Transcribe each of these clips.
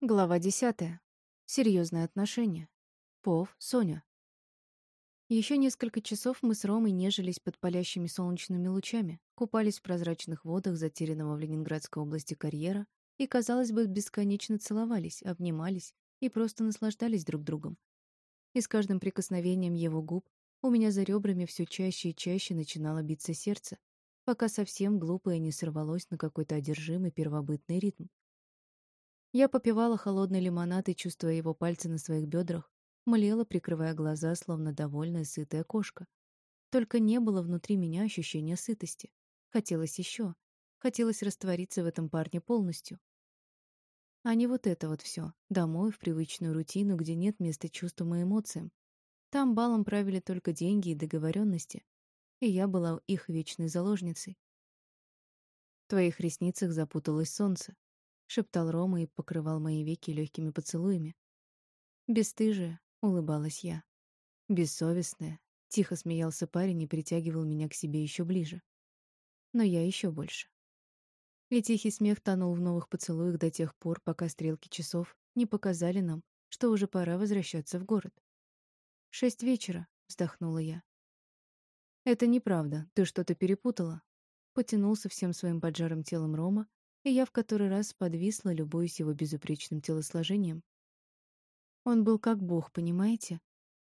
Глава десятая. Серьезные отношения. Пов, Соня. Еще несколько часов мы с Ромой нежились под палящими солнечными лучами, купались в прозрачных водах затерянного в Ленинградской области карьера и, казалось бы, бесконечно целовались, обнимались и просто наслаждались друг другом. И с каждым прикосновением его губ у меня за ребрами все чаще и чаще начинало биться сердце, пока совсем глупое не сорвалось на какой-то одержимый первобытный ритм. Я попивала холодный лимонад и, чувствуя его пальцы на своих бедрах, млела, прикрывая глаза, словно довольная сытая кошка. Только не было внутри меня ощущения сытости. Хотелось еще. Хотелось раствориться в этом парне полностью. А не вот это вот все. Домой, в привычную рутину, где нет места чувствам и эмоциям. Там балом правили только деньги и договоренности. И я была их вечной заложницей. В твоих ресницах запуталось солнце шептал Рома и покрывал мои веки легкими поцелуями. Бесстыжая, улыбалась я. Бессовестная, тихо смеялся парень и притягивал меня к себе еще ближе. Но я еще больше. И тихий смех тонул в новых поцелуях до тех пор, пока стрелки часов не показали нам, что уже пора возвращаться в город. «Шесть вечера», — вздохнула я. «Это неправда, ты что-то перепутала», — потянулся всем своим поджарым телом Рома, и я в который раз подвисла, любуясь его безупречным телосложением. Он был как бог, понимаете?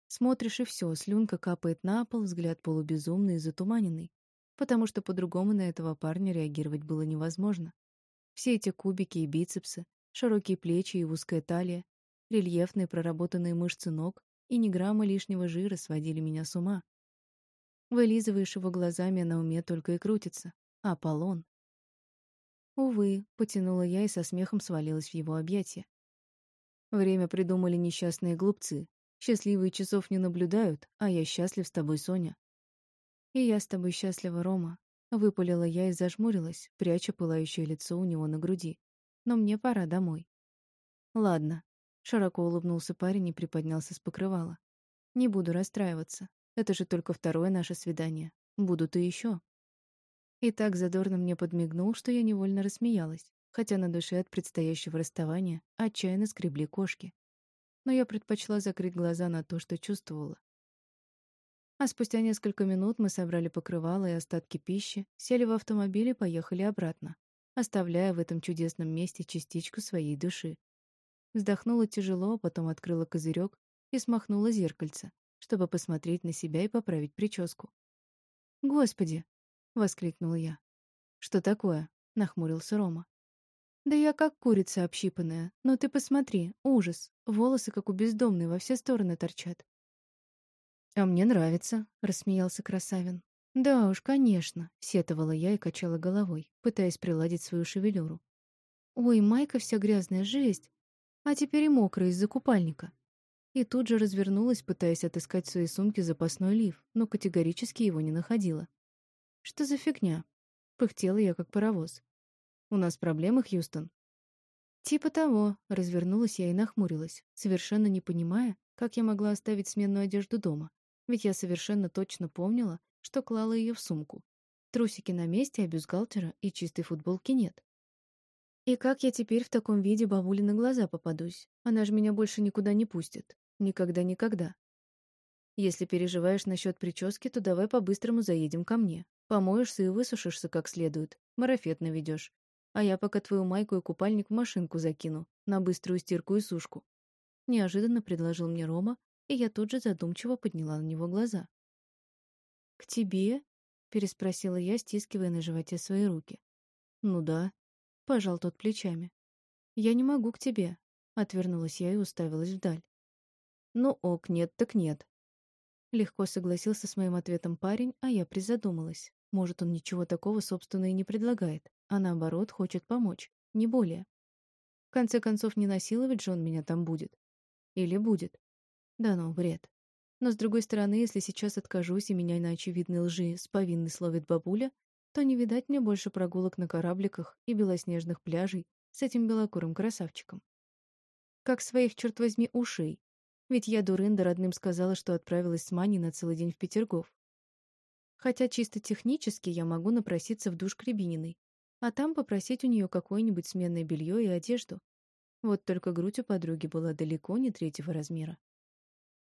Смотришь, и все, слюнка капает на пол, взгляд полубезумный и затуманенный, потому что по-другому на этого парня реагировать было невозможно. Все эти кубики и бицепсы, широкие плечи и узкая талия, рельефные проработанные мышцы ног и ни грамма лишнего жира сводили меня с ума. Вылизываешь его глазами, на уме только и крутится. Аполлон. Увы, потянула я и со смехом свалилась в его объятия. Время придумали несчастные глупцы. Счастливые часов не наблюдают, а я счастлив с тобой, Соня. И я с тобой счастлива, Рома. Выпалила я и зажмурилась, пряча пылающее лицо у него на груди. Но мне пора домой. Ладно. Широко улыбнулся парень и приподнялся с покрывала. Не буду расстраиваться. Это же только второе наше свидание. Будут и еще. И так задорно мне подмигнул, что я невольно рассмеялась, хотя на душе от предстоящего расставания отчаянно скребли кошки. Но я предпочла закрыть глаза на то, что чувствовала. А спустя несколько минут мы собрали покрывало и остатки пищи, сели в автомобиль и поехали обратно, оставляя в этом чудесном месте частичку своей души. Вздохнула тяжело, потом открыла козырек и смахнула зеркальце, чтобы посмотреть на себя и поправить прическу. Господи, воскликнула я. Что такое? нахмурился Рома. Да я как курица общипанная. Но ты посмотри, ужас. Волосы как у бездомной во все стороны торчат. А мне нравится, рассмеялся Красавин. Да уж, конечно, сетовала я и качала головой, пытаясь приладить свою шевелюру. Ой, майка вся грязная, жесть. А теперь и мокрая из-за купальника. И тут же развернулась, пытаясь отыскать в своей сумке запасной лиф, но категорически его не находила. Что за фигня? Пыхтела я, как паровоз. У нас проблемы, Хьюстон? Типа того, развернулась я и нахмурилась, совершенно не понимая, как я могла оставить сменную одежду дома. Ведь я совершенно точно помнила, что клала ее в сумку. Трусики на месте, а бюстгальтера и чистой футболки нет. И как я теперь в таком виде бабуле на глаза попадусь? Она же меня больше никуда не пустит. Никогда-никогда. Если переживаешь насчет прически, то давай по-быстрому заедем ко мне. Помоешься и высушишься как следует, марафет наведешь. А я пока твою майку и купальник в машинку закину, на быструю стирку и сушку. Неожиданно предложил мне Рома, и я тут же задумчиво подняла на него глаза. «К тебе?» — переспросила я, стискивая на животе свои руки. «Ну да», — пожал тот плечами. «Я не могу к тебе», — отвернулась я и уставилась вдаль. «Ну ок, нет так нет», Легко согласился с моим ответом парень, а я призадумалась. Может, он ничего такого, собственно, и не предлагает, а наоборот, хочет помочь, не более. В конце концов, не насиловать же он меня там будет. Или будет. Да ну, бред. Но, с другой стороны, если сейчас откажусь и меня на очевидной лжи с повинной словит бабуля, то не видать мне больше прогулок на корабликах и белоснежных пляжей с этим белокурым красавчиком. Как своих, черт возьми, ушей, ведь я, дурында, родным сказала, что отправилась с Маней на целый день в Петергоф. Хотя чисто технически я могу напроситься в душ к Рябининой, а там попросить у нее какое-нибудь сменное белье и одежду. Вот только грудь у подруги была далеко не третьего размера.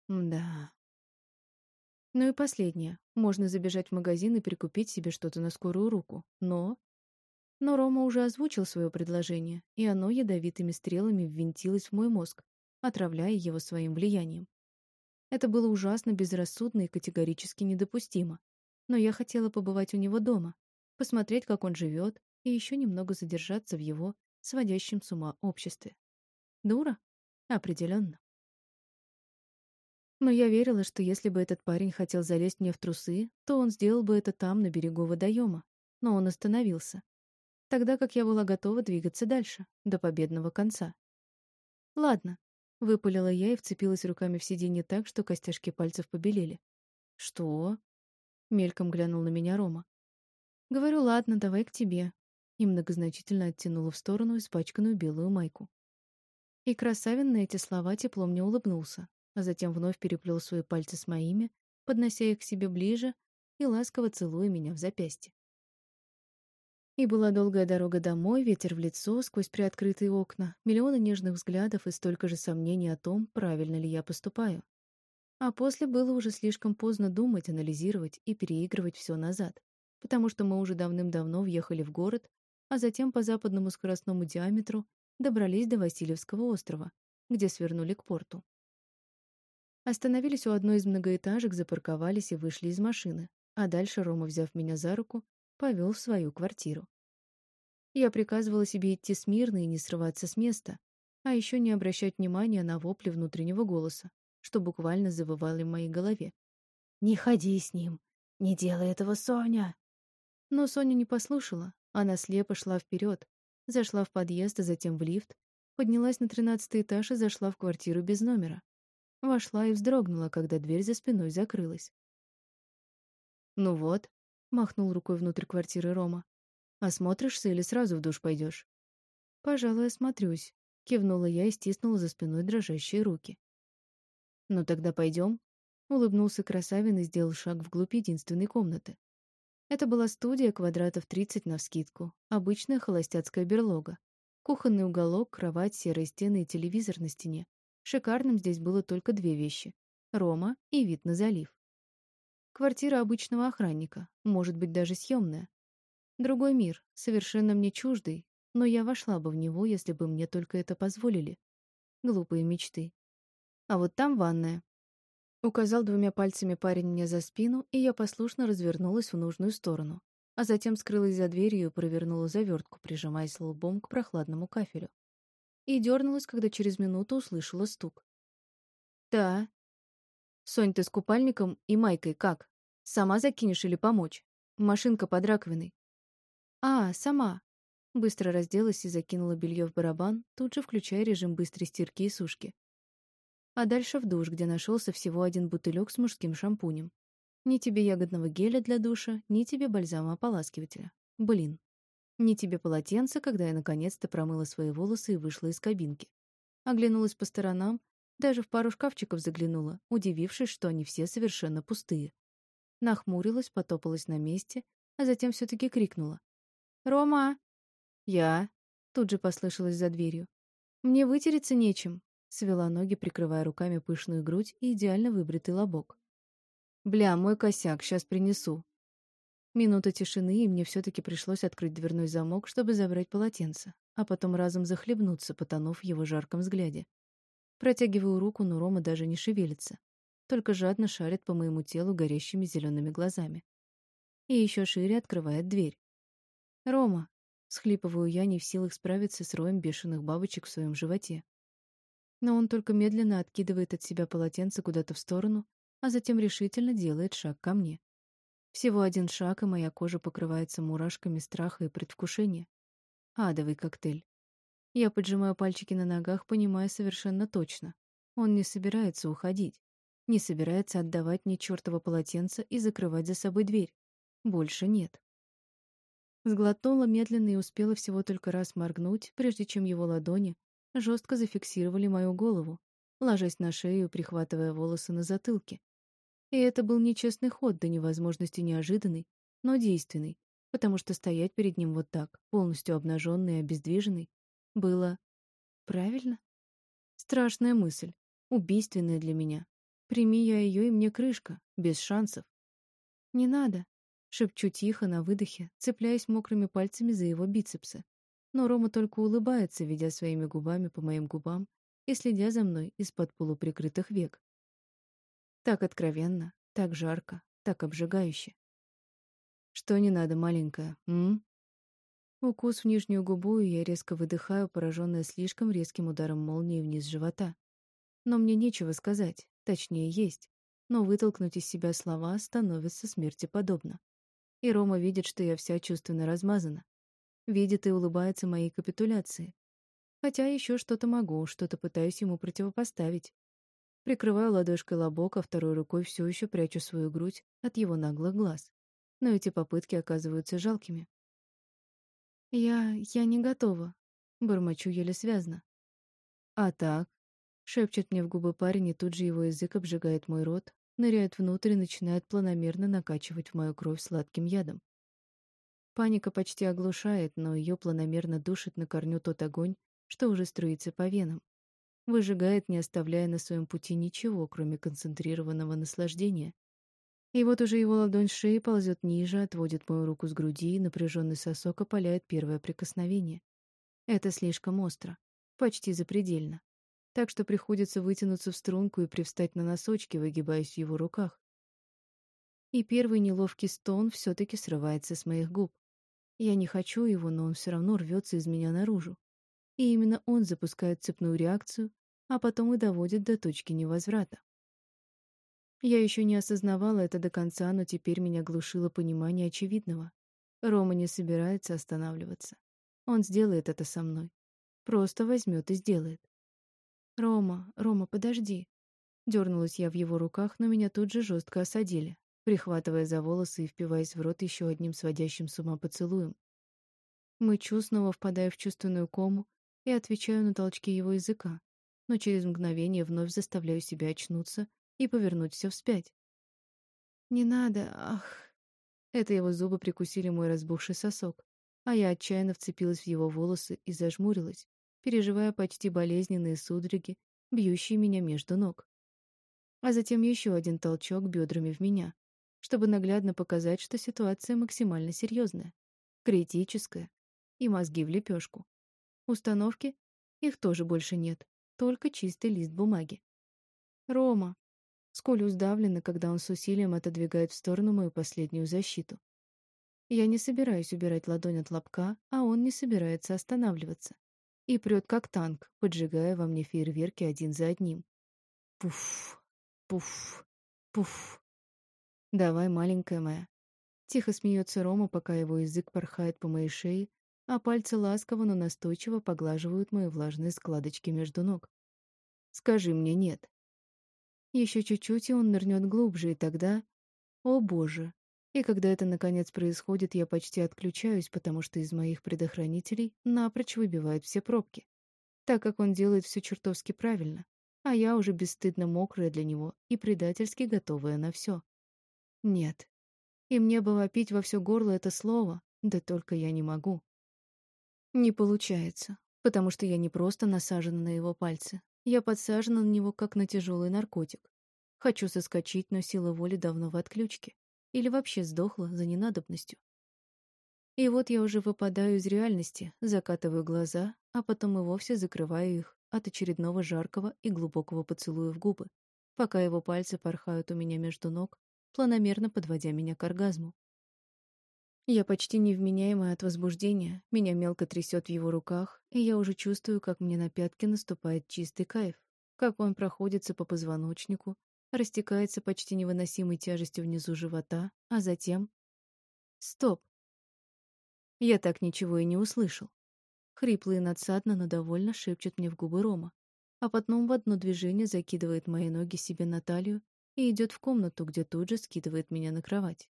Да. Ну и последнее. Можно забежать в магазин и прикупить себе что-то на скорую руку. Но... Но Рома уже озвучил свое предложение, и оно ядовитыми стрелами ввинтилось в мой мозг, отравляя его своим влиянием. Это было ужасно безрассудно и категорически недопустимо. Но я хотела побывать у него дома, посмотреть, как он живет, и еще немного задержаться в его сводящем с ума обществе. Дура? Определенно. Но я верила, что если бы этот парень хотел залезть мне в трусы, то он сделал бы это там, на берегу водоема. Но он остановился. Тогда как я была готова двигаться дальше, до победного конца. Ладно, Выпалила я и вцепилась руками в сиденье так, что костяшки пальцев побелели. «Что?» — мельком глянул на меня Рома. «Говорю, ладно, давай к тебе». И многозначительно оттянула в сторону испачканную белую майку. И Красавин на эти слова тепло мне улыбнулся, а затем вновь переплел свои пальцы с моими, поднося их к себе ближе и ласково целуя меня в запястье. И была долгая дорога домой, ветер в лицо, сквозь приоткрытые окна, миллионы нежных взглядов и столько же сомнений о том, правильно ли я поступаю. А после было уже слишком поздно думать, анализировать и переигрывать все назад, потому что мы уже давным-давно въехали в город, а затем по западному скоростному диаметру добрались до Васильевского острова, где свернули к порту. Остановились у одной из многоэтажек, запарковались и вышли из машины, а дальше Рома, взяв меня за руку, повел в свою квартиру. Я приказывала себе идти смирно и не срываться с места, а еще не обращать внимания на вопли внутреннего голоса, что буквально завывали в моей голове. «Не ходи с ним! Не делай этого, Соня!» Но Соня не послушала. Она слепо шла вперед, зашла в подъезд, а затем в лифт, поднялась на тринадцатый этаж и зашла в квартиру без номера. Вошла и вздрогнула, когда дверь за спиной закрылась. «Ну вот», Махнул рукой внутрь квартиры Рома. «Осмотришься или сразу в душ пойдешь?» «Пожалуй, осмотрюсь», — кивнула я и стиснула за спиной дрожащие руки. «Ну тогда пойдем», — улыбнулся Красавин и сделал шаг вглубь единственной комнаты. Это была студия квадратов 30 навскидку, обычная холостяцкая берлога. Кухонный уголок, кровать, серые стены и телевизор на стене. Шикарным здесь было только две вещи — Рома и вид на залив. Квартира обычного охранника, может быть, даже съемная. Другой мир, совершенно мне чуждый, но я вошла бы в него, если бы мне только это позволили. Глупые мечты. А вот там ванная. Указал двумя пальцами парень мне за спину, и я послушно развернулась в нужную сторону, а затем скрылась за дверью и провернула завертку, прижимаясь лбом к прохладному кафелю. И дернулась, когда через минуту услышала стук. «Да». «Сонь, ты с купальником и майкой как?» Сама закинешь или помочь? Машинка под раковиной. А, сама. Быстро разделась и закинула белье в барабан, тут же включая режим быстрой стирки и сушки. А дальше в душ, где нашелся всего один бутылек с мужским шампунем. Ни тебе ягодного геля для душа, ни тебе бальзама-ополаскивателя. Блин. Ни тебе полотенца, когда я наконец-то промыла свои волосы и вышла из кабинки. Оглянулась по сторонам, даже в пару шкафчиков заглянула, удивившись, что они все совершенно пустые. Нахмурилась, потопалась на месте, а затем все таки крикнула. «Рома!» «Я?» Тут же послышалось за дверью. «Мне вытереться нечем», — свела ноги, прикрывая руками пышную грудь и идеально выбритый лобок. «Бля, мой косяк, сейчас принесу». Минута тишины, и мне все таки пришлось открыть дверной замок, чтобы забрать полотенце, а потом разом захлебнуться, потонув в его жарком взгляде. Протягиваю руку, но Рома даже не шевелится только жадно шарит по моему телу горящими зелеными глазами. И еще шире открывает дверь. «Рома!» — схлипываю я, не в силах справиться с роем бешеных бабочек в своем животе. Но он только медленно откидывает от себя полотенце куда-то в сторону, а затем решительно делает шаг ко мне. Всего один шаг, и моя кожа покрывается мурашками страха и предвкушения. Адовый коктейль. Я поджимаю пальчики на ногах, понимая совершенно точно. Он не собирается уходить не собирается отдавать мне чёртово полотенце и закрывать за собой дверь. Больше нет. Сглотнула медленно и успела всего только раз моргнуть, прежде чем его ладони жестко зафиксировали мою голову, ложась на шею, прихватывая волосы на затылке. И это был нечестный ход до невозможности неожиданный, но действенный, потому что стоять перед ним вот так, полностью обнаженный и обездвиженный, было правильно? Страшная мысль, убийственная для меня. Прими я ее, и мне крышка, без шансов. Не надо, шепчу тихо на выдохе, цепляясь мокрыми пальцами за его бицепсы. Но Рома только улыбается, ведя своими губами по моим губам и следя за мной из-под полуприкрытых век. Так откровенно, так жарко, так обжигающе. Что не надо, маленькая, м? Укус в нижнюю губу, и я резко выдыхаю, пораженная слишком резким ударом молнии вниз живота. Но мне нечего сказать, точнее есть, но вытолкнуть из себя слова становится смерти подобно. И Рома видит, что я вся чувственно размазана. Видит и улыбается моей капитуляции. Хотя еще что-то могу, что-то пытаюсь ему противопоставить. Прикрываю ладошкой лобок, а второй рукой все еще прячу свою грудь от его наглых глаз. Но эти попытки оказываются жалкими. «Я... я не готова», — бормочу еле связно. «А так?» — шепчет мне в губы парень, и тут же его язык обжигает мой рот, ныряет внутрь и начинает планомерно накачивать в мою кровь сладким ядом. Паника почти оглушает, но ее планомерно душит на корню тот огонь, что уже струится по венам. Выжигает, не оставляя на своем пути ничего, кроме концентрированного наслаждения, и вот уже его ладонь с шеи ползет ниже, отводит мою руку с груди, и напряженный сосок опаляет первое прикосновение. Это слишком остро, почти запредельно. Так что приходится вытянуться в струнку и привстать на носочки, выгибаясь в его руках. И первый неловкий стон все-таки срывается с моих губ. Я не хочу его, но он все равно рвется из меня наружу. И именно он запускает цепную реакцию, а потом и доводит до точки невозврата. Я еще не осознавала это до конца, но теперь меня глушило понимание очевидного. Рома не собирается останавливаться. Он сделает это со мной. Просто возьмет и сделает. «Рома, Рома, подожди!» Дернулась я в его руках, но меня тут же жестко осадили, прихватывая за волосы и впиваясь в рот еще одним сводящим с ума поцелуем. Мычу, снова впадая в чувственную кому и отвечаю на толчки его языка, но через мгновение вновь заставляю себя очнуться и повернуть все вспять. «Не надо, ах!» Это его зубы прикусили мой разбухший сосок, а я отчаянно вцепилась в его волосы и зажмурилась, переживая почти болезненные судороги, бьющие меня между ног. А затем еще один толчок бедрами в меня, чтобы наглядно показать, что ситуация максимально серьезная, критическая, и мозги в лепешку. Установки? Их тоже больше нет, только чистый лист бумаги. «Рома!» Сколь сдавлена, когда он с усилием отодвигает в сторону мою последнюю защиту. Я не собираюсь убирать ладонь от лобка, а он не собирается останавливаться. И прет как танк, поджигая во мне фейерверки один за одним. Пуф, пуф, пуф. Давай, маленькая моя. Тихо смеется Рома, пока его язык порхает по моей шее, а пальцы ласково, но настойчиво поглаживают мои влажные складочки между ног. Скажи мне «нет». Еще чуть-чуть, и он нырнет глубже, и тогда... О, боже! И когда это наконец происходит, я почти отключаюсь, потому что из моих предохранителей напрочь выбивают все пробки. Так как он делает все чертовски правильно, а я уже бесстыдно мокрая для него и предательски готовая на все. Нет. И мне бы вопить во все горло это слово, да только я не могу. Не получается, потому что я не просто насажена на его пальцы, я подсажена на него, как на тяжелый наркотик. Хочу соскочить, но сила воли давно в отключке. Или вообще сдохла за ненадобностью. И вот я уже выпадаю из реальности, закатываю глаза, а потом и вовсе закрываю их от очередного жаркого и глубокого поцелуя в губы, пока его пальцы порхают у меня между ног, планомерно подводя меня к оргазму. Я почти невменяемая от возбуждения, меня мелко трясет в его руках, и я уже чувствую, как мне на пятки наступает чистый кайф, как он проходится по позвоночнику, растекается почти невыносимой тяжестью внизу живота, а затем... Стоп! Я так ничего и не услышал. Хриплый и надсадно, но довольно шепчет мне в губы Рома, а потом в одно движение закидывает мои ноги себе на талию и идет в комнату, где тут же скидывает меня на кровать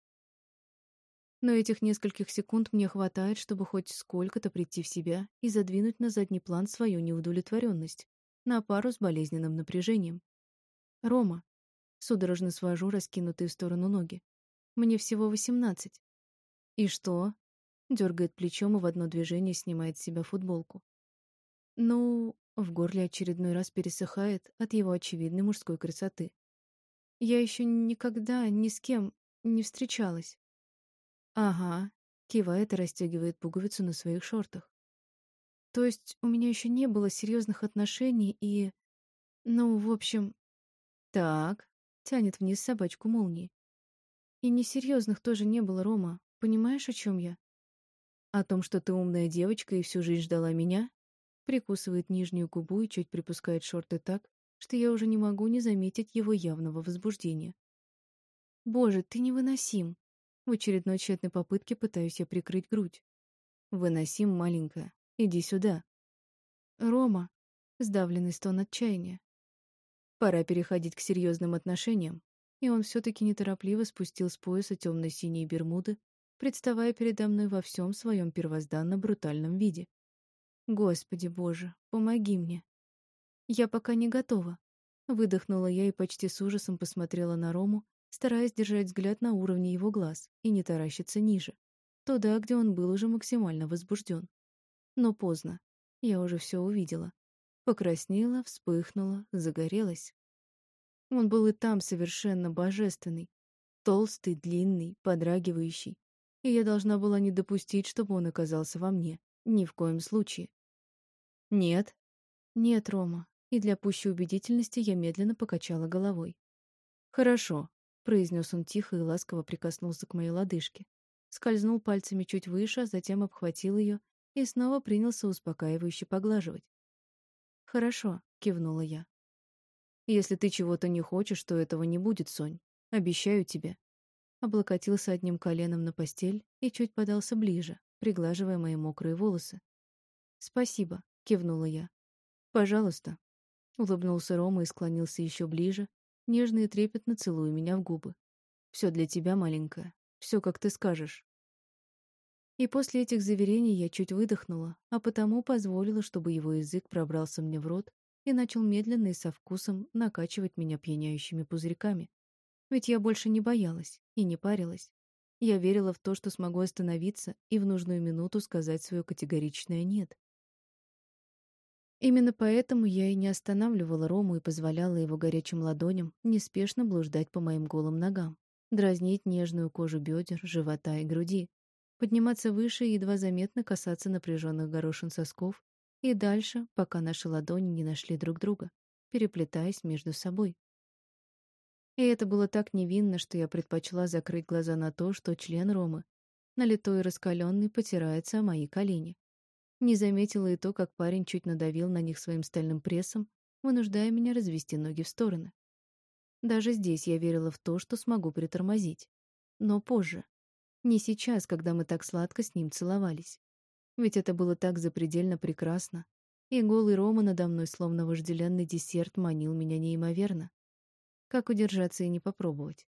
но этих нескольких секунд мне хватает, чтобы хоть сколько-то прийти в себя и задвинуть на задний план свою неудовлетворенность, на пару с болезненным напряжением. «Рома», — судорожно свожу раскинутые в сторону ноги, — «мне всего восемнадцать». «И что?» — дергает плечом и в одно движение снимает с себя футболку. «Ну...» В горле очередной раз пересыхает от его очевидной мужской красоты. Я еще никогда ни с кем не встречалась. Ага, кивает и расстегивает пуговицу на своих шортах. То есть у меня еще не было серьезных отношений и... Ну, в общем... Так, тянет вниз собачку молнии. И несерьезных тоже не было, Рома. Понимаешь, о чем я? О том, что ты умная девочка и всю жизнь ждала меня? Прикусывает нижнюю губу и чуть припускает шорты так, что я уже не могу не заметить его явного возбуждения. Боже, ты невыносим. В очередной тщетной попытке пытаюсь я прикрыть грудь. Выносим, маленькая. Иди сюда. Рома. Сдавленный стон отчаяния. Пора переходить к серьезным отношениям. И он все-таки неторопливо спустил с пояса темно-синие бермуды, представая передо мной во всем своем первозданно-брутальном виде. Господи боже, помоги мне. Я пока не готова. Выдохнула я и почти с ужасом посмотрела на Рому, стараясь держать взгляд на уровне его глаз и не таращиться ниже, туда, где он был уже максимально возбужден. Но поздно. Я уже все увидела. Покраснела, вспыхнула, загорелась. Он был и там совершенно божественный. Толстый, длинный, подрагивающий. И я должна была не допустить, чтобы он оказался во мне. Ни в коем случае. Нет. Нет, Рома. И для пущей убедительности я медленно покачала головой. Хорошо, произнес он тихо и ласково прикоснулся к моей лодыжке. Скользнул пальцами чуть выше, а затем обхватил ее и снова принялся успокаивающе поглаживать. «Хорошо», — кивнула я. «Если ты чего-то не хочешь, то этого не будет, Сонь. Обещаю тебе». Облокотился одним коленом на постель и чуть подался ближе, приглаживая мои мокрые волосы. «Спасибо», кивнула я. Пожалуйста. Улыбнулся Рома и склонился еще ближе, нежно и трепетно целуя меня в губы. Все для тебя, маленькая. Все, как ты скажешь. И после этих заверений я чуть выдохнула, а потому позволила, чтобы его язык пробрался мне в рот и начал медленно и со вкусом накачивать меня пьяняющими пузырьками. Ведь я больше не боялась и не парилась. Я верила в то, что смогу остановиться и в нужную минуту сказать свое категоричное «нет». Именно поэтому я и не останавливала Рому и позволяла его горячим ладоням неспешно блуждать по моим голым ногам, дразнить нежную кожу бедер, живота и груди, подниматься выше и едва заметно касаться напряженных горошин сосков и дальше, пока наши ладони не нашли друг друга, переплетаясь между собой. И это было так невинно, что я предпочла закрыть глаза на то, что член Ромы, налитой и раскаленный, потирается о мои колени. Не заметила и то, как парень чуть надавил на них своим стальным прессом, вынуждая меня развести ноги в стороны. Даже здесь я верила в то, что смогу притормозить. Но позже. Не сейчас, когда мы так сладко с ним целовались. Ведь это было так запредельно прекрасно. И голый Рома надо мной, словно вожделенный десерт, манил меня неимоверно. Как удержаться и не попробовать?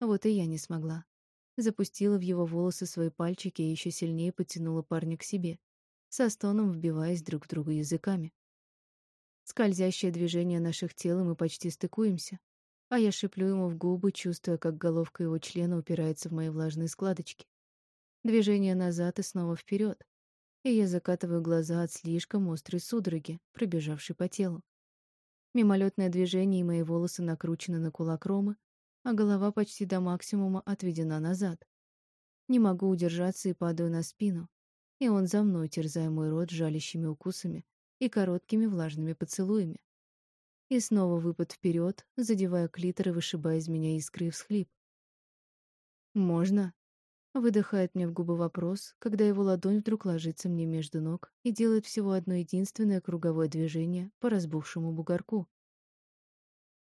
Вот и я не смогла. Запустила в его волосы свои пальчики и еще сильнее потянула парня к себе со стоном вбиваясь друг в друга языками. Скользящее движение наших тел, и мы почти стыкуемся, а я шиплю ему в губы, чувствуя, как головка его члена упирается в мои влажные складочки. Движение назад и снова вперед, и я закатываю глаза от слишком острой судороги, пробежавшей по телу. Мимолетное движение, и мои волосы накручены на кулак Ромы, а голова почти до максимума отведена назад. Не могу удержаться и падаю на спину, и он за мной, терзая мой рот жалящими укусами и короткими влажными поцелуями. И снова выпад вперед, задевая клитор и вышибая из меня искры и всхлип. «Можно?» — выдыхает мне в губы вопрос, когда его ладонь вдруг ложится мне между ног и делает всего одно единственное круговое движение по разбухшему бугорку.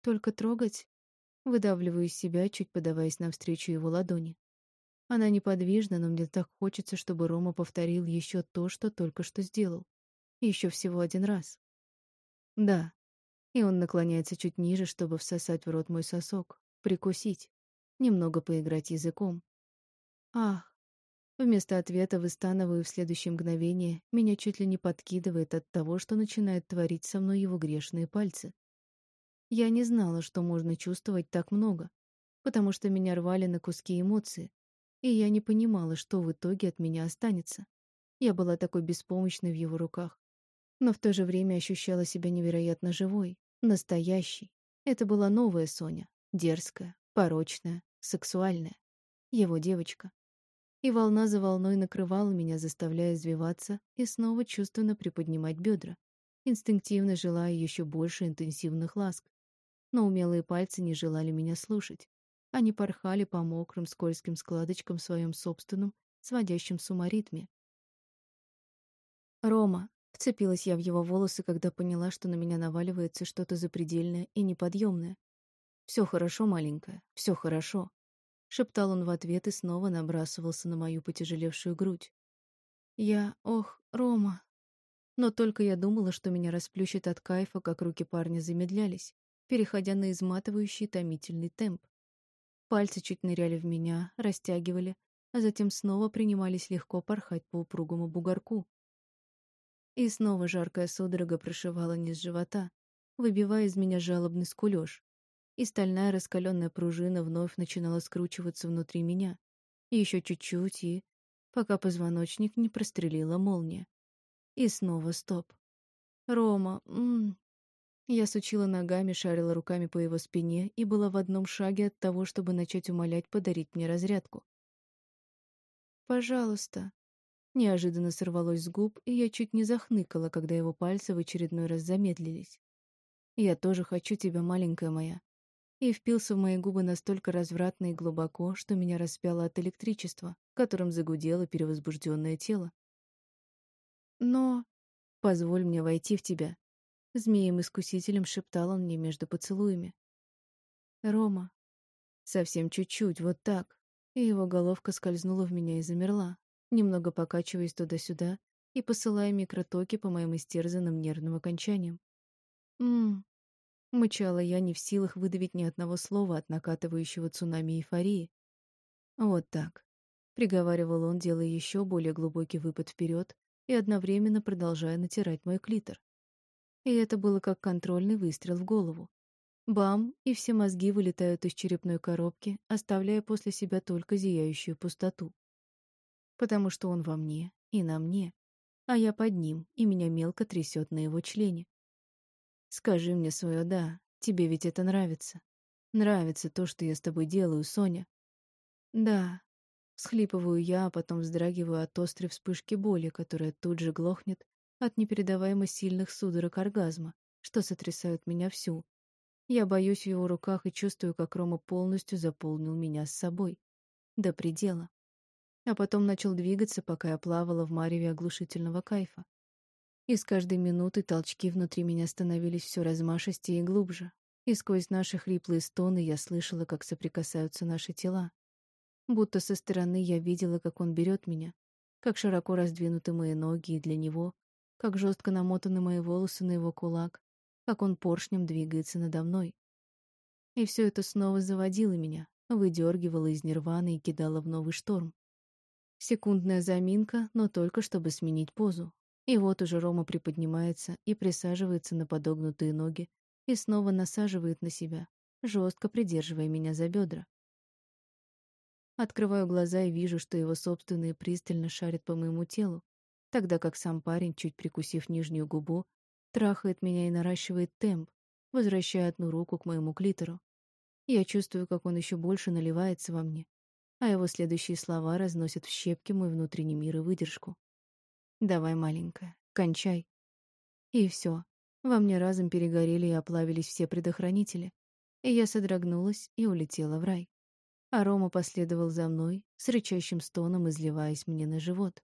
«Только трогать?» — выдавливаю из себя, чуть подаваясь навстречу его ладони. Она неподвижна, но мне так хочется, чтобы Рома повторил еще то, что только что сделал. Еще всего один раз. Да. И он наклоняется чуть ниже, чтобы всосать в рот мой сосок, прикусить, немного поиграть языком. Ах. Вместо ответа выстанываю в следующее мгновение, меня чуть ли не подкидывает от того, что начинает творить со мной его грешные пальцы. Я не знала, что можно чувствовать так много, потому что меня рвали на куски эмоции, и я не понимала, что в итоге от меня останется. Я была такой беспомощной в его руках. Но в то же время ощущала себя невероятно живой, настоящей. Это была новая Соня, дерзкая, порочная, сексуальная. Его девочка. И волна за волной накрывала меня, заставляя извиваться и снова чувственно приподнимать бедра, инстинктивно желая еще больше интенсивных ласк. Но умелые пальцы не желали меня слушать. Они порхали по мокрым скользким складочкам в своем собственном, сводящем с ума ритме. «Рома!» — вцепилась я в его волосы, когда поняла, что на меня наваливается что-то запредельное и неподъемное. «Все хорошо, маленькая, все хорошо», — шептал он в ответ и снова набрасывался на мою потяжелевшую грудь. Я... Ох, Рома... Но только я думала, что меня расплющит от кайфа, как руки парня замедлялись, переходя на изматывающий томительный темп. Пальцы чуть ныряли в меня, растягивали, а затем снова принимались легко порхать по упругому бугорку. И снова жаркая судорога прошивала низ живота, выбивая из меня жалобный скулёж. И стальная раскаленная пружина вновь начинала скручиваться внутри меня. Еще чуть-чуть, и... пока позвоночник не прострелила молния. И снова стоп. «Рома, м, Я сучила ногами, шарила руками по его спине и была в одном шаге от того, чтобы начать умолять подарить мне разрядку. «Пожалуйста». Неожиданно сорвалось с губ, и я чуть не захныкала, когда его пальцы в очередной раз замедлились. «Я тоже хочу тебя, маленькая моя». И впился в мои губы настолько развратно и глубоко, что меня распяло от электричества, которым загудело перевозбужденное тело. Но... Позволь мне войти в тебя. Змеем-искусителем шептал он мне между поцелуями. Рома. Совсем чуть-чуть, вот так. И его головка скользнула в меня и замерла, немного покачиваясь туда-сюда и посылая микротоки по моим истерзанным нервным окончаниям. «М-м-м», мычала я, не в силах выдавить ни одного слова от накатывающего цунами эйфории. «Вот так», — приговаривал он, делая еще более глубокий выпад вперед, и одновременно продолжая натирать мой клитор. И это было как контрольный выстрел в голову. Бам, и все мозги вылетают из черепной коробки, оставляя после себя только зияющую пустоту. Потому что он во мне и на мне, а я под ним, и меня мелко трясет на его члене. Скажи мне свое «да», тебе ведь это нравится. Нравится то, что я с тобой делаю, Соня. Да, Схлипываю я, а потом вздрагиваю от острой вспышки боли, которая тут же глохнет от непередаваемо сильных судорог оргазма, что сотрясают меня всю. Я боюсь в его руках и чувствую, как Рома полностью заполнил меня с собой. До предела. А потом начал двигаться, пока я плавала в мареве оглушительного кайфа. И с каждой минутой толчки внутри меня становились все размашистее и глубже. И сквозь наши хриплые стоны я слышала, как соприкасаются наши тела, Будто со стороны я видела, как он берет меня, как широко раздвинуты мои ноги и для него, как жестко намотаны мои волосы на его кулак, как он поршнем двигается надо мной. И все это снова заводило меня, выдергивало из нирваны и кидало в новый шторм. Секундная заминка, но только чтобы сменить позу. И вот уже Рома приподнимается и присаживается на подогнутые ноги и снова насаживает на себя, жестко придерживая меня за бедра. Открываю глаза и вижу, что его собственные пристально шарят по моему телу, тогда как сам парень, чуть прикусив нижнюю губу, трахает меня и наращивает темп, возвращая одну руку к моему клитору. Я чувствую, как он еще больше наливается во мне, а его следующие слова разносят в щепки мой внутренний мир и выдержку. «Давай, маленькая, кончай». И все. Во мне разом перегорели и оплавились все предохранители, и я содрогнулась и улетела в рай а Рома последовал за мной с рычащим стоном, изливаясь мне на живот.